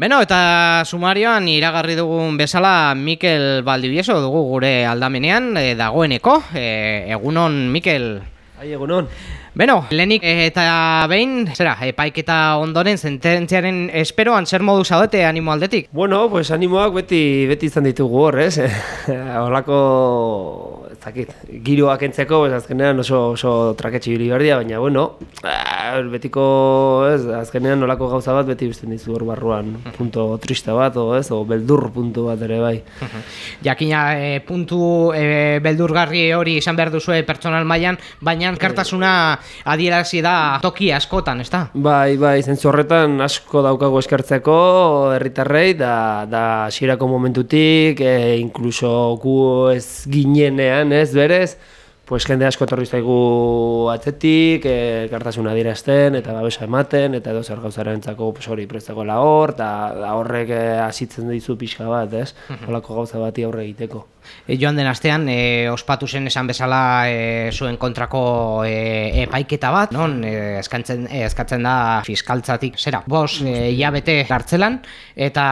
Beno, eta sumarioan iragarri dugun bezala Mikel Baldibieso dugu gure aldamenean e, dagoeneko. E, egunon, Mikel. Ai, egunon. Beno, lehenik eta behin, zera, epaiketa ondoren sententziaren esperoan zer modu zaudete animo aldetik? Bueno, pues animoak beti, beti izan ditugu hor, ez? Horlako zakit, giroak entzeko, ez, azkenean oso, oso traketxe hili berdia, baina, bueno, eh, betiko, ez, azkenean nolako gauza bat beti bizten dizu hor barruan, punto triste bat, o, ez, o beldur puntu bat ere bai. Jakina, e, puntu e, beldurgarri hori izan behar duzue pertsonal mailan, baina kartasuna adierazi da toki askotan, ez da? Bai, bai, zentzu horretan asko daukago eskertzeko herritarrei da, da xirako momentutik, e, inkluso gu ez ginenean, ez berez, pues jende asko etorri zaigu atzetik, e, kartasuna dirazten, eta babesa ematen, eta edo zer gauzaren entzako pues, hori prestakoela hor, eta horrek e, hasitzen dizu pixka bat, ez? Holako gauza bati aurre egiteko. E, joan den astean, e, ospatu zen esan bezala e, zuen kontrako e, epaiketa bat, non e, eskatzen, e, eskatzen da fiskaltzatik, zera, bos, e, iabete gartzelan, eta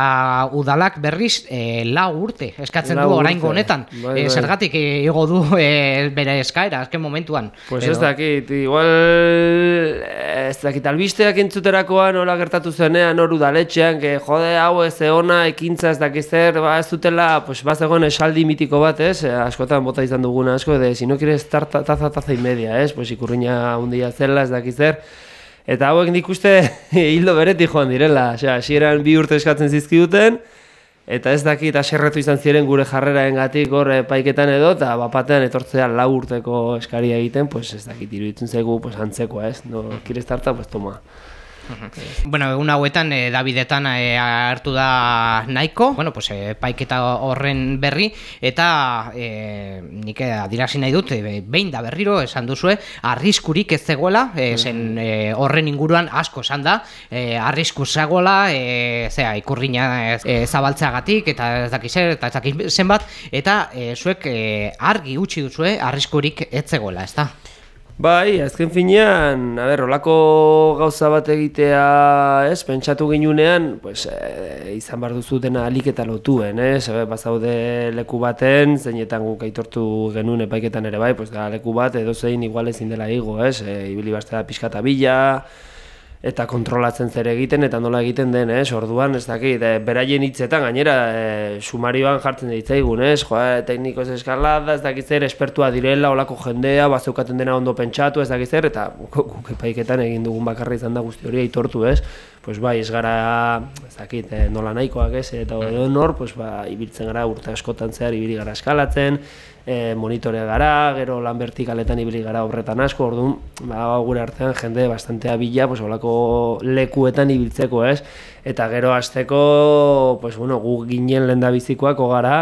udalak berriz e, lau urte eskatzen du orain honetan. Bai, bai. Zergatik igo du e, bere eskaera, azken momentuan. Pues ez dakit, igual ez dakit, albisteak entzuterakoan nola gertatu zenean hor udaletxean, que jode hau ez eona, ekintza ez dakiz zer, ba ez dutela, pues bazegoen esaldi mitiko bat, ez? Eh, askotan bota izan duguna asko, de si no quieres estar taza taza y media, ez? Pues ikurriña un día zela ez dakiz zer. Eta hauek nik uste hildo beretik joan direla, osea, hasieran bi urte eskatzen zizkiduten, eta ez dakit aserretu izan ziren gure jarreraen gatik horre paiketan edo, eta bapatean etortzea lau urteko eskaria egiten, pues ez dakit iruditzen zegu, pues antzekoa ez, no, kire tarta, pues toma. Bueno, egun hauetan e, Davidetan e, hartu da nahiko, bueno, pues, e, paiketa horren berri, eta e, nik adirazi nahi dut, e, behin da berriro, esan duzue, arriskurik ez zegoela, e, zen e, horren inguruan asko esan da, e, arrisku zegoela, e, zera, ikurriña e, zabaltzeagatik, eta ez dakiz eta ez dakiz zenbat, eta e, zuek e, argi utzi duzue, arriskurik ez zegoela, ez? Bai, azken finean, a ber, olako gauza bat egitea, ez, pentsatu ginunean, pues, e, izan bar duzu dena alik eta lotuen, ez, e, bazaude leku baten, zeinetan guk aitortu genuen epaiketan ere bai, pues, da leku bat edo zein igual ezin dela igo, ez, e, ibili bastea pixka bila, eta kontrolatzen zer egiten eta nola egiten den, ez? Orduan, ez dakit, e, beraien hitzetan gainera e, sumarioan jartzen ditzaigun, ez? Jo, e, teknikos eskalada, ez dakit zer, espertua direla, olako jendea, bazeukaten dena ondo pentsatu, ez dakit zer, eta guk epaiketan egin dugun bakarra izan da guzti hori aitortu, ez? Pues bai, ez gara, ez dakit, e, nola nahikoak, ez? Eta edo nor, pues ba, ibiltzen gara urte askotan zehar, ibili gara eskalatzen, e, monitorea gara, gero lan vertikaletan ibili gara horretan asko, orduan, ba, gure artean jende bastantea bila, pues, olako lekuetan ibiltzeko, ez? Eta gero hasteko, pues, bueno, gu ginen lenda bizikoako gara,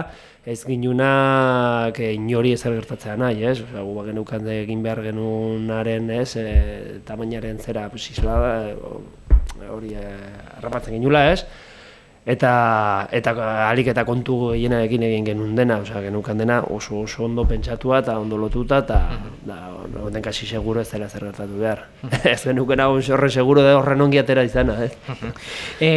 ez ginuna que inori ezer gertatzea nahi, ez? Osea, gu bagenukan egin behar genunaren, ez? E, tamainaren zera, pues, isla, hori e, harrapatzen ginula, ez? Eta eta alik eta kontu gehienarekin egin genuen dena, osea, genukan dena oso oso ondo pentsatua eta ondo lotuta eta da onden kasi seguro ez dela zer gertatu behar. ez genuken hau horre seguro de horren ongi atera izana, eh. e,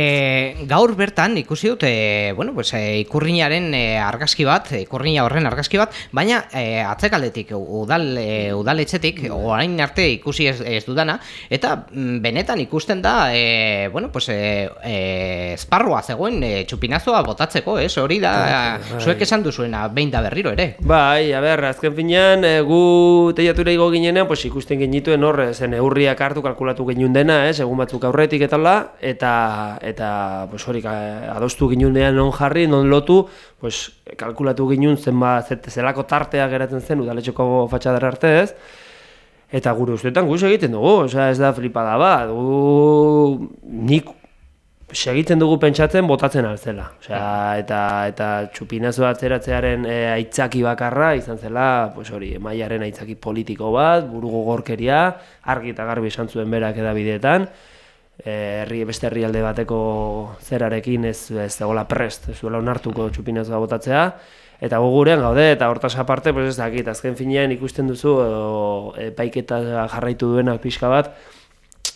gaur bertan ikusi dut e, bueno, pues, e, ikurriñaren e, argazki bat, ikurriña horren argazki bat, baina e, atzekaldetik udal e, udaletxetik mm. orain arte ikusi ez, ez dudana eta mm, benetan ikusten da e, bueno, pues, e, e, esparrua zegoen e, txupinazoa botatzeko, ez? Hori da, bai. zuek esan duzuena, behin da berriro ere. Bai, a ber, azken finean, e, gu teiatura igo ginenean, pues, ikusten genituen hor, zen eurriak hartu kalkulatu genuen dena, ez? Egun batzuk aurretik eta la, eta, eta pues, hori, adostu ginunean non jarri, non lotu, pues, kalkulatu ginuen zenba, zelako tartea geratzen zen, udaletxeko fatxadara arte, ez? Eta gure ustetan guz egiten dugu, osea ez da flipada bat, gu nik segitzen dugu pentsatzen botatzen altzela. Osea, eta eta txupinazo atzeratzearen e, aitzaki bakarra izan zela, pues hori, mailaren aitzaki politiko bat, buru gogorkeria, argi eta garbi esan zuen berak edabideetan, e, herri beste herrialde bateko zerarekin ez ez dagoela prest, ez duela onartuko txupinazoa botatzea. Eta gogurean gaude, eta hortaz aparte, pues ez dakit, azken finean ikusten duzu, epaiketa jarraitu duenak pixka bat,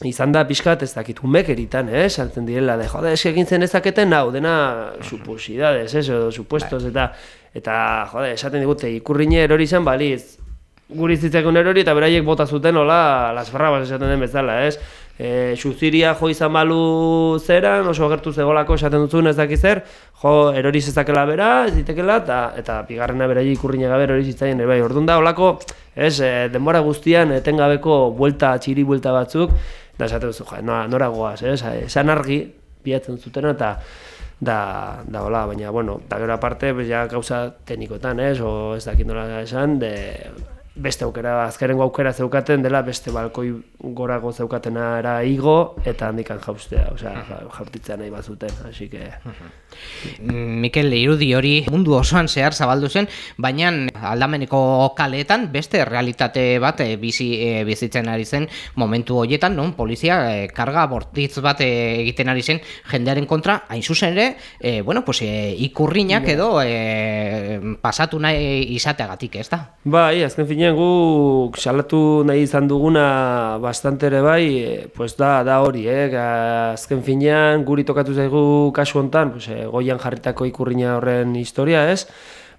izan da pixkat ez dakit umek eritan, eh, saltzen direla, de jode, eske egin zen ezaketen hau, dena suposidades, ez, edo supuestos, eta, eta, jode, esaten digute, ikurrine erori zen baliz, guri zitzakun erori, eta beraiek bota zuten, hola, las barrabas esaten den bezala, ez, e, xuziria jo izan balu zeran, oso gertu zegolako esaten duzun ez dakiz zer, jo erori zezakela bera, ez ditekela, eta, eta pigarrena bera ikurriña gabe erori zitzaien, bai, orduan da, olako, ez, e, denbora guztian, etengabeko buelta, txiri buelta batzuk, da esaten duzu, ja, nora, nora goaz, ez, esan argi, biatzen zutena, eta da, da hola, baina, bueno, da gero aparte, ja, gauza teknikotan, ez, o ez dakit nola esan, de, beste aukera, azkerengo aukera zeukaten dela beste balkoi gorago zeukatena era igo eta handikan jaustea, osea, jaurtitzea nahi bazuten, hasi que... Mikel, irudi hori mundu osoan zehar zabaldu zen, baina aldameneko kaleetan beste realitate bat e, bizi, e, bizitzen ari zen momentu horietan, non? Polizia e, karga bortitz bat egiten ari zen jendearen kontra, hain zuzen ere, e, bueno, pues, e, ikurriñak edo e, pasatu nahi izateagatik, ez da? Bai, azken finean guk salatu nahi izan duguna bastante ere bai, e, pues da, da hori, eh? azken finean guri tokatu zaigu kasu hontan, pues, e, goian jarritako ikurriña horren historia, ez?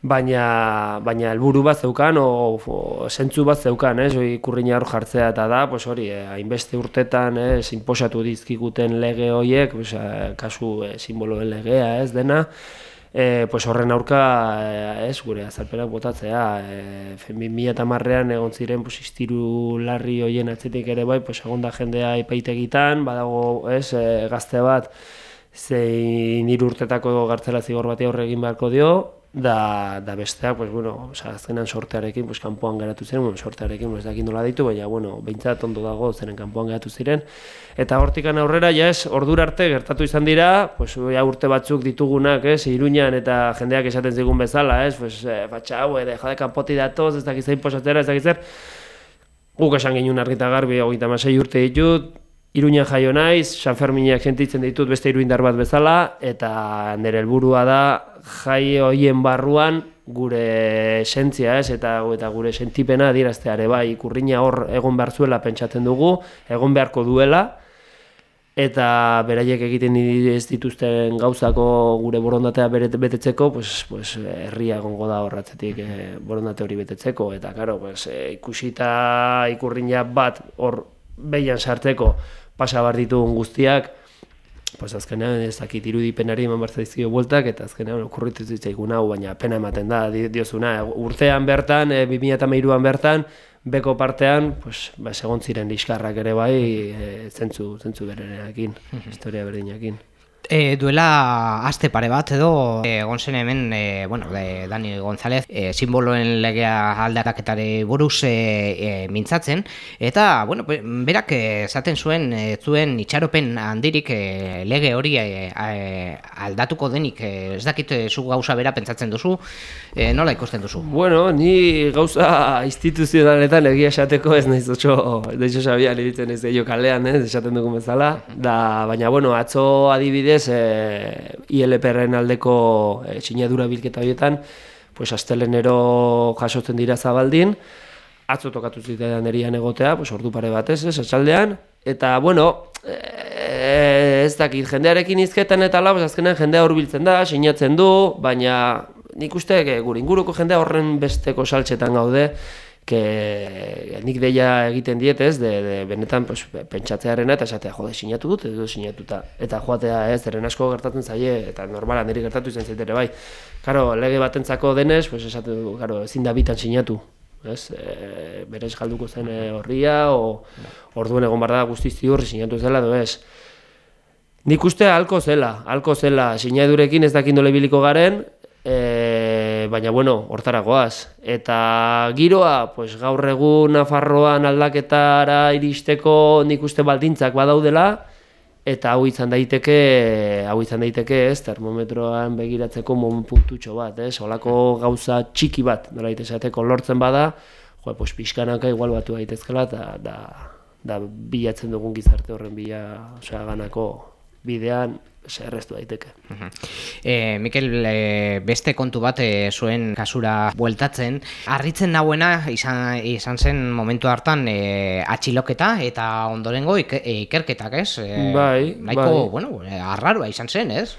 Baina, baina helburu bat zeukan, o, o zentzu bat zeukan, ez? Oi, ikurriña hor jartzea eta da, pues hori, eh, hainbeste urtetan, ez? Inposatu dizkiguten lege horiek, pues, eh, kasu eh, simboloen legea, ez? Dena, e, pues horren aurka e, ez gure azalpenak botatzea e, mila eta marrean egon ziren pues, iztiru larri hoien atzetik ere bai pues, egon da jendea ipaitegitan badago ez e, gazte bat zein urtetako gartzela zigor bati aurre egin beharko dio da, da besteak, pues, bueno, azkenan sortearekin, pues, kanpoan geratu ziren, bueno, sortearekin, ez dakit nola ditu, baina, bueno, behintzat ondo dago zeren kanpoan geratu ziren. Eta hortikan aurrera, ja ez, ordura arte gertatu izan dira, pues, ja urte batzuk ditugunak, ez, iruñan eta jendeak esaten zigun bezala, ez, pues, e, batxa hau, edo, jade kanpoti datoz, ez dakit zein posatzera, ez dakit zer, guk esan genuen argita garbi, hogeita masei urte ditut, Iruñan jaio naiz, San Ferminak sentitzen ditut beste iruindar bat bezala, eta nire helburua da jai hoien barruan gure esentzia ez, eta, eta gure sentipena dirazteare bai, ikurriña hor egon behar zuela pentsatzen dugu, egon beharko duela, eta beraiek egiten ez dituzten gauzako gure borondatea betetzeko, pues, pues, herria egongo da horratzetik eh, borondate hori betetzeko, eta karo, pues, eh, ikusita ikurriña bat hor behian sartzeko, pasa bar ditugun guztiak, pues azkenean ez dakit irudipenari eman barza dizkio bueltak, eta azkenean okurritu zitzaigun hau, baina pena ematen da, diozuna, urtean bertan, e, 2008an bertan, beko partean, pues, ba, segon ziren liskarrak ere bai, e, zentzu, zentzu berenekin, historia berdinakin. E, duela aste pare bat edo egon zen hemen e, bueno, de Dani González e, simboloen legea aldaraketare buruz e, e, mintzatzen. Eta bueno, berak esaten zuen e, zuen itxaropen handirik e, lege hori e, aldatuko denik. E, ez dakit zu gauza bera pentsatzen duzu e, nola ikusten duzu? Bueno, ni gauza instituzionaletan egia esateko ez naiz otxo de hecho sabia liditzen ez de kalean, ez esaten dugu bezala. Da, baina bueno, atzo adibide adibidez, e, ILPR-en aldeko e, sinadura bilketa horietan, pues astelenero jasotzen dira zabaldin, atzo tokatu zitean erian egotea, pues ordu pare batez, ez, etxaldean, eta, bueno, e, ez dakit, jendearekin izketan eta labaz, azkenean jendea hurbiltzen da, sinatzen du, baina nik uste, gure inguruko jendea horren besteko saltxetan gaude, que nik deia egiten diet, ez, de, de benetan pues, pentsatzearena eta esatea, jode, sinatu dut, edo sinatuta. Eta joatea, ez, deren asko gertatzen zaie, eta normala niri gertatu izan zaitere, bai. Karo, lege batentzako denez, pues, esatu, karo, ezin da bitan sinatu. Ez, e, berez galduko zen horria, o orduen egon barda guztiz ziurri sinatu zela, edo ez. Nik uste halko zela, halko zela, sinadurekin ez dakindu lebiliko garen, e, baina bueno, hortaragoaz. Eta giroa, pues, gaur egun Nafarroan aldaketara iristeko nik uste baldintzak badaudela, eta hau izan daiteke, hau izan daiteke, ez, termometroan begiratzeko moment puntutxo bat, ez, olako gauza txiki bat, nola esateko lortzen bada, jo, pues, pixkanaka igual batu daitezkela, eta da, da, bilatzen dugun gizarte horren bila, osea, ganako bidean zerreztu daiteke. E, Mikel, e, beste kontu bat e, zuen kasura bueltatzen, harritzen nahuena izan, izan zen momentu hartan e, atxiloketa eta ondorengo ikerketak, ez? E, bai, nahiko, bai. bueno, arraroa izan zen, ez?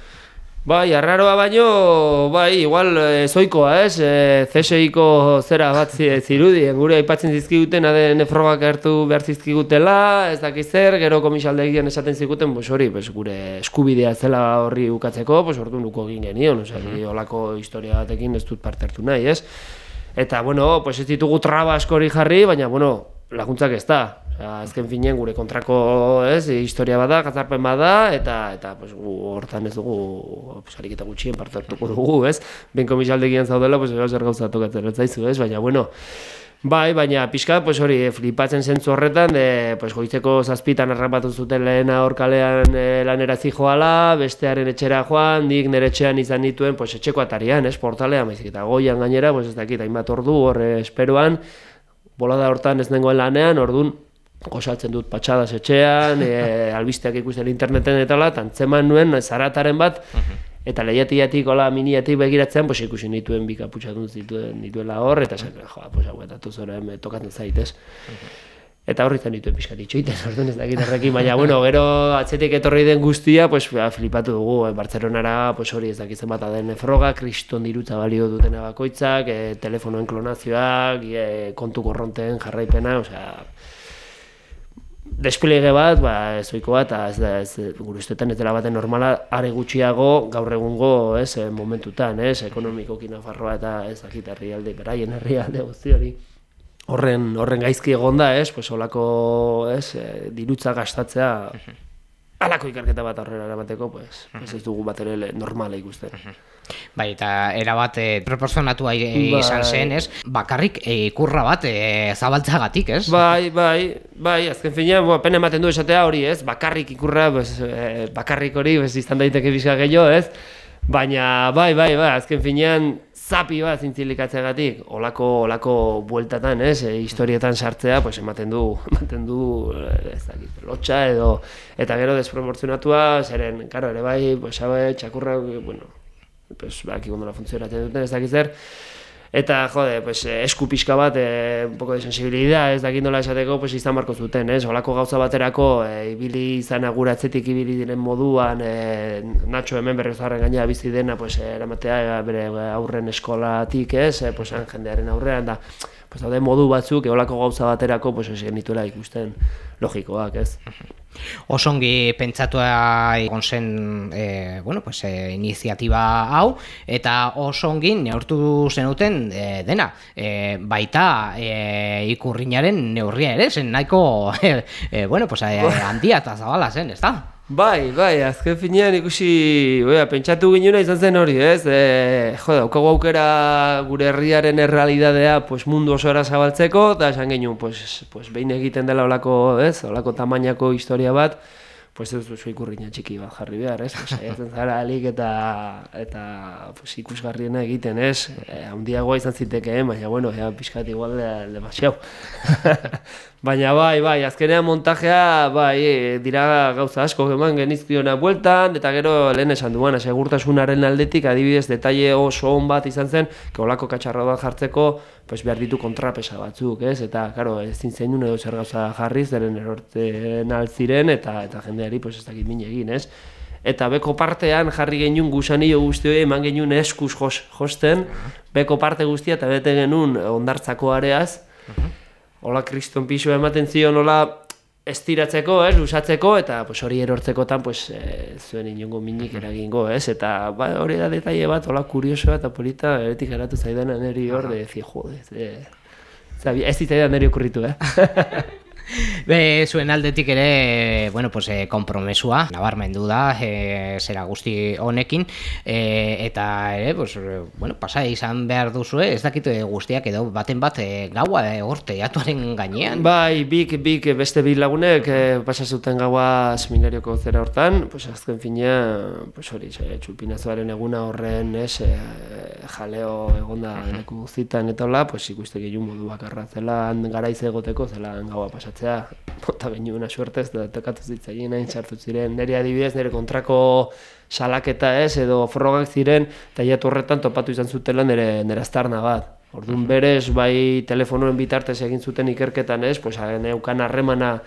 Bai, arraroa baino, bai, igual e, zoikoa, ez? E, CSI-ko zera bat zirudi, gure aipatzen zizkiguten, ade nefrogak hartu behar zizkigutela, ez dakiz zer, gero komisaldegian esaten ziguten, pues hori, pues, gure eskubidea zela horri ukatzeko, pues ordu nuko egin genion, oza, mm -hmm. olako historia batekin ez dut parte hartu nahi, ez? Eta, bueno, pues ez ditugu traba askori jarri, baina, bueno, laguntzak ez da, azken finean gure kontrako, ez, historia bada, gazarpen bada eta eta pues hortan ez dugu pues ariketa gutxien parte hartuko dugu, ez? Ben komisaldegian zaudela, pues zer gauza tokatzen zaizu, ez? Baina bueno, Bai, baina pixka, pues hori, flipatzen zentzu horretan, de, pues, goizeko zazpitan arrapatu zuten lehen aurkalean e, lanera zijoala, bestearen etxera joan, nik nire etxean izan dituen, pues, etxeko atarian, ez, portalean, maizik, eta goian gainera, pues, ez dakit, hainbat ordu, horre esperoan, bolada hortan ez nengoen lanean, ordun gozatzen dut patxadas etxean, e, albisteak ikusten interneten eta la, tantzeman nuen zarataren bat, eta lehiatiatik, hola, miniatik begiratzen, pues, ikusi nituen bi kaputxatun zituen nituela hor, eta zen, joa, pues, hau, eta zora, tokatzen zaitez. Eta horri zen dituen pixkat itxoiten, orduan ez dakit horrekin, baina, bueno, gero atzetik etorri den guztia, pues, ba, flipatu dugu, eh, Bartzelonara, pues, hori ez dakitzen bat aden froga, kriston dirutza balio dutena bakoitzak, eh, telefonoen klonazioak, eh, kontu korronten jarraipena, osea, despliege bat, ba, ez oiko bat, ez da, ez, gure ustetan ez dela baten normala, are gutxiago gaur egungo, ez, eh, momentutan, ez, ekonomiko kinafarroa eta ez dakit herrialde, beraien herrialde guzti hori. Horren, horren gaizki egonda, ez, pues, olako, ez, eh, dirutza gastatzea, alako ikarketa bat aurrera eramateko, pues, ez, ez dugu bat ere normala ikusten. Bai, eta erabat e, proportzionatua bai. izan zen, ez? Bakarrik e, ikurra bat e, zabaltzagatik, ez? Bai, bai, bai, azken finean, bo, pene ematen du esatea hori, ez? Bakarrik ikurra, bez, e, bakarrik hori, bez, izan daiteke bizka gehiago, ez? Baina, bai, bai, bai, azken finean, zapi bat zintzilikatzeagatik, olako, olako bueltatan, ez? E, historietan sartzea, pues, ematen du, ematen du, ez dakit, lotxa edo, eta gero desproportzionatua, zeren, karo, ere bai, pues, habe, txakurra, bueno, pues baki gondo la funtzionatzen duten ez dakiz zer eta jode pues esku pixka bat eh un poco de sensibilidad ez dakit nola esateko pues izan marko zuten ez? Holako gauza baterako e, ibili izan aguratzetik ibili diren moduan e, Nacho hemen berrezarren gaina bizi dena pues eramatea bere aurren eskolatik ez? E, pues jendearen aurrean da pues daude modu batzuk holako gauza baterako pues ez genituela ikusten logikoak ez Osongi pentsatua egon zen e, bueno, pues, e, iniziatiba hau eta osongi neurtu zenuten e, dena e, baita e, ikurrinaren neurria ere zen nahiko e, bueno, pues, e, handia eta zabala zen, ez da? Bai, bai, azken finean ikusi, oia, pentsatu ginuna izan zen hori, ez? E, jo, daukagu aukera gure herriaren errealidadea pues, mundu osora zabaltzeko, eta esan genuen, pues, pues, behin egiten dela olako, ez? Olako tamainako historia bat, pues ez duzu ikurriña txiki bat jarri behar, ez? Saiatzen zara alik eta eta pues, ikusgarriena egiten, ez? E, handiagoa izan zitekeen, baina bueno, ja pixkat igual de, demasiau. baina bai, bai, azkenean montajea, bai, e, dira gauza asko eman genizkiona bueltan, eta gero lehen esan duan, segurtasunaren aldetik, adibidez, detaile oso on bat izan zen, keolako katxarra bat jartzeko, pues behar ditu kontrapesa batzuk, ez? Eta, claro, ez zintzen edo zer gauza jarriz, deren erorten altziren, eta eta jendeari, pues ez dakit egin, ez? Eta beko partean jarri genuen gusanio guzti hori, eman genuen eskuz jos, josten, beko parte guztia eta bete genuen ondartzako areaz. Hola, kriston pisu ematen zion, hola, estiratzeko, ez, usatzeko, eta pues, hori erortzekotan, pues, e, zuen inongo minik eragingo, ez, eta ba, hori da detaile bat, hola, kuriosoa eta polita, eretik eratu zaidan neri hor, de, zi, jode, ez, ez zitzaidan neri okurritu, eh? Be, zuen aldetik ere, bueno, pues, e, kompromesua, nabarmendu da, e, zera guzti honekin, e, eta ere, pues, bueno, pasa izan behar duzu, ez dakit guztiak edo baten bat e, gaua e, orte atuaren gainean. Bai, bik, bik, beste bi lagunek e, pasa zuten gaua seminarioko zera hortan, pues, azken fina, pues, hori, e, txupinazoaren eguna horren, ez, e, jaleo egonda uh -huh. zitan eta hola, pues, ikuste gehiun modu bakarra zela, garaiz egoteko zela gaua pasatzen sartzea. Bota una suertez, da tokatu zitzaien hain sartu ziren. Nire adibidez, nire kontrako salaketa ez, edo frogak ziren, eta jatu horretan topatu izan zutela nire, nire aztarna bat. Orduan berez, bai telefonoen bitartez egin zuten ikerketan ez, pues, neukan harremana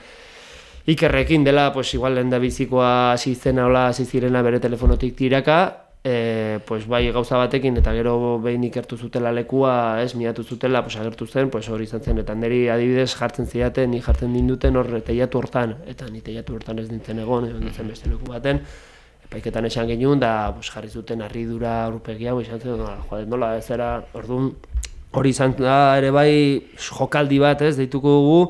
ikerrekin dela, pues, igual lehen da bizikoa hasi hola hasi zirena bere telefonotik tiraka, e, pues, bai gauza batekin eta gero behin ikertu zutela lekua, ez, miatu zutela, pues, agertu zen, pues, hori izan zen, eta niri adibidez jartzen ziaten, ni jartzen dinduten hor teiatu hortan, eta ni teiatu hortan ez dintzen egon, egon dintzen beste leku baten, epaiketan esan genuen, da pues, jarri zuten harridura urpegia, izan zen, joa, nola, ez era, orduan, hori izan da ere bai jokaldi bat, ez, deituko dugu,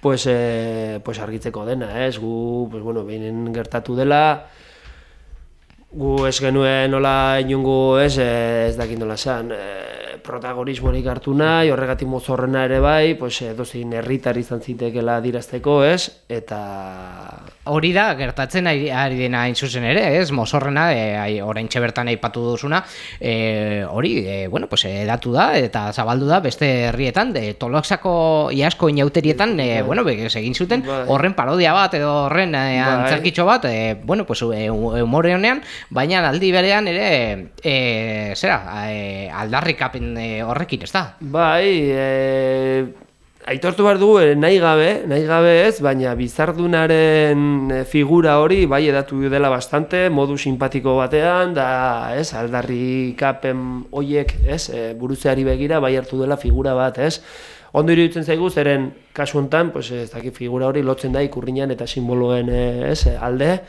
pues, e, pues argitzeko dena, ez, gu, pues, bueno, behin gertatu dela, gu ez genuen nola inungu ez, eh, ez dakit nola esan, e, protagonismorik hartu nahi, horregatik mozorrena ere bai, pues, dozin herritar izan zitekela dirazteko, ez, eta... Hori da, gertatzen ari, ari dena hain zuzen ere, ez, mozorrena, e, orain bertan aipatu duzuna, e, hori, e, bueno, pues, edatu da, eta zabaldu da, beste herrietan, de toloxako iasko inauterietan, e, bai. bueno, egin zuten, bai. horren parodia bat, edo horren e, bai. antzerkitxo bat, e, bueno, pues, e, humore honean, baina aldi berean ere e, zera, e, aldarrikapen e, horrekin, ez da? Bai, e, aitortu behar dugu e, nahi gabe, nahi gabe ez, baina bizardunaren e, figura hori bai edatu dela bastante, modu simpatiko batean, da ez, aldarrikapen hoiek ez, e, buruzeari begira bai hartu dela figura bat, ez? Ondo iruditzen zaigu, zeren kasu honetan, pues, ez dakit figura hori lotzen da ikurriñan eta simboloen ez, alde,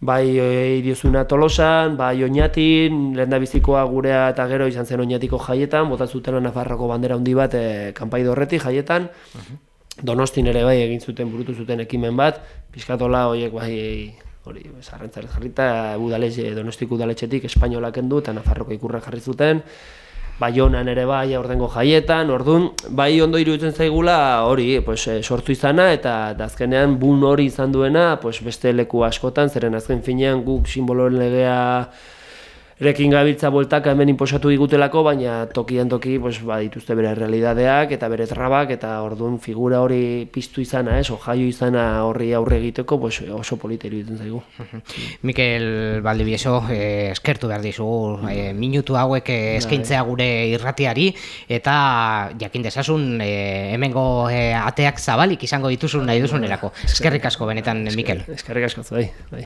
bai e, idiozuna tolosan, bai oinatin, lehen bizikoa gurea eta gero izan zen oinatiko jaietan, bota zuten Nafarroko bandera handi bat e, kanpai dorreti jaietan, donostin ere bai egin zuten burutu zuten ekimen bat, pizkatola horiek bai hori sarrentzare jarrita udaletxe donostiku udaletxetik espainolak kendu eta Nafarroko ikurra jarri zuten Baionan ere bai aurtengo jaietan, ordun bai ondo iruditzen zaigula hori, pues, e, sortu izana eta azkenean bun hori izan duena, pues, beste leku askotan, zeren azken finean guk simboloen legea Rekin gabiltza bueltaka hemen inposatu digutelako, baina tokian toki pues, ba, dituzte bere realidadeak eta bere trabak eta orduan figura hori piztu izana, ez, jaio izana horri aurre egiteko pues, oso politeri duten zaigu. Mikel Baldibieso, eh, eskertu behar dizugu, eh, minutu hauek eh, eskaintzea gure irratiari eta jakin dezasun eh, hemengo eh, ateak zabalik izango dituzun nahi duzunerako. Eskerrik asko benetan, Mikel. Eskerrik asko. Bai.